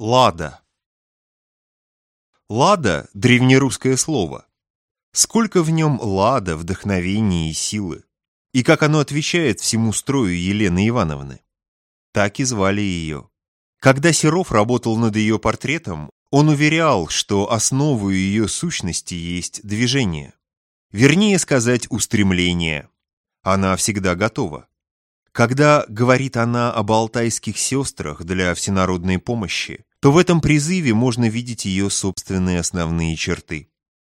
Лада. Лада – древнерусское слово. Сколько в нем лада, вдохновения и силы. И как оно отвечает всему строю Елены Ивановны. Так и звали ее. Когда Серов работал над ее портретом, он уверял, что основой ее сущности есть движение. Вернее сказать, устремление. Она всегда готова. Когда говорит она об алтайских сестрах для всенародной помощи, то в этом призыве можно видеть ее собственные основные черты.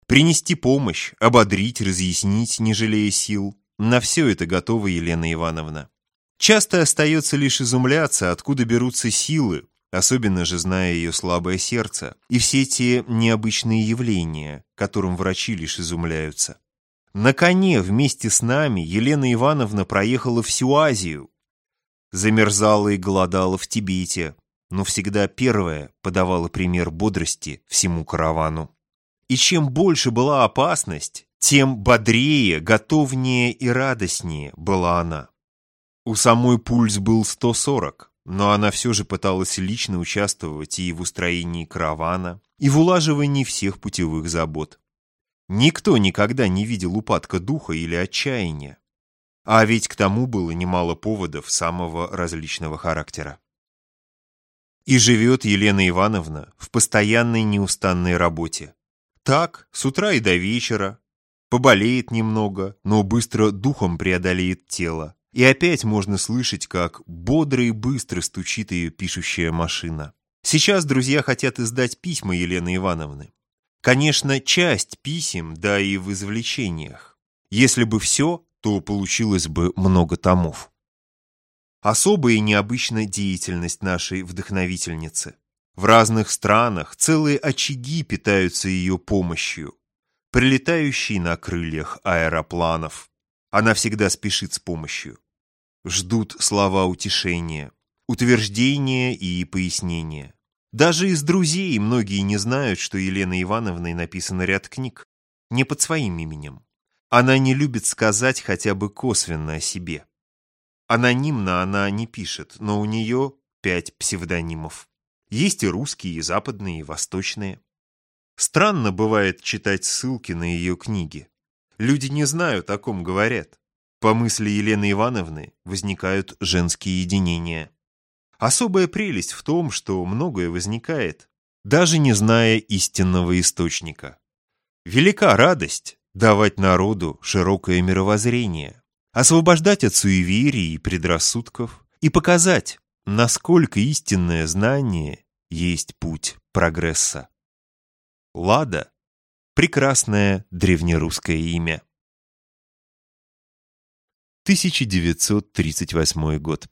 Принести помощь, ободрить, разъяснить, не жалея сил. На все это готова Елена Ивановна. Часто остается лишь изумляться, откуда берутся силы, особенно же зная ее слабое сердце, и все те необычные явления, которым врачи лишь изумляются. На коне вместе с нами Елена Ивановна проехала всю Азию. Замерзала и голодала в Тибете, но всегда первая подавала пример бодрости всему каравану. И чем больше была опасность, тем бодрее, готовнее и радостнее была она. У самой пульс был 140, но она все же пыталась лично участвовать и в устроении каравана, и в улаживании всех путевых забот. Никто никогда не видел упадка духа или отчаяния. А ведь к тому было немало поводов самого различного характера. И живет Елена Ивановна в постоянной неустанной работе. Так, с утра и до вечера. Поболеет немного, но быстро духом преодолеет тело. И опять можно слышать, как бодро и быстро стучит ее пишущая машина. Сейчас друзья хотят издать письма Елены Ивановны. Конечно, часть писем, да и в извлечениях. Если бы все, то получилось бы много томов. Особая и необычная деятельность нашей вдохновительницы. В разных странах целые очаги питаются ее помощью. Прилетающие на крыльях аэропланов. Она всегда спешит с помощью. Ждут слова утешения, утверждения и пояснения. Даже из друзей многие не знают, что Еленой Ивановной написано ряд книг. Не под своим именем. Она не любит сказать хотя бы косвенно о себе. Анонимно она не пишет, но у нее пять псевдонимов. Есть и русские, и западные, и восточные. Странно бывает читать ссылки на ее книги. Люди не знают, о ком говорят. По мысли Елены Ивановны возникают женские единения. Особая прелесть в том, что многое возникает, даже не зная истинного источника. Велика радость давать народу широкое мировоззрение освобождать от суеверий и предрассудков и показать, насколько истинное знание есть путь прогресса. Лада – прекрасное древнерусское имя. 1938 год.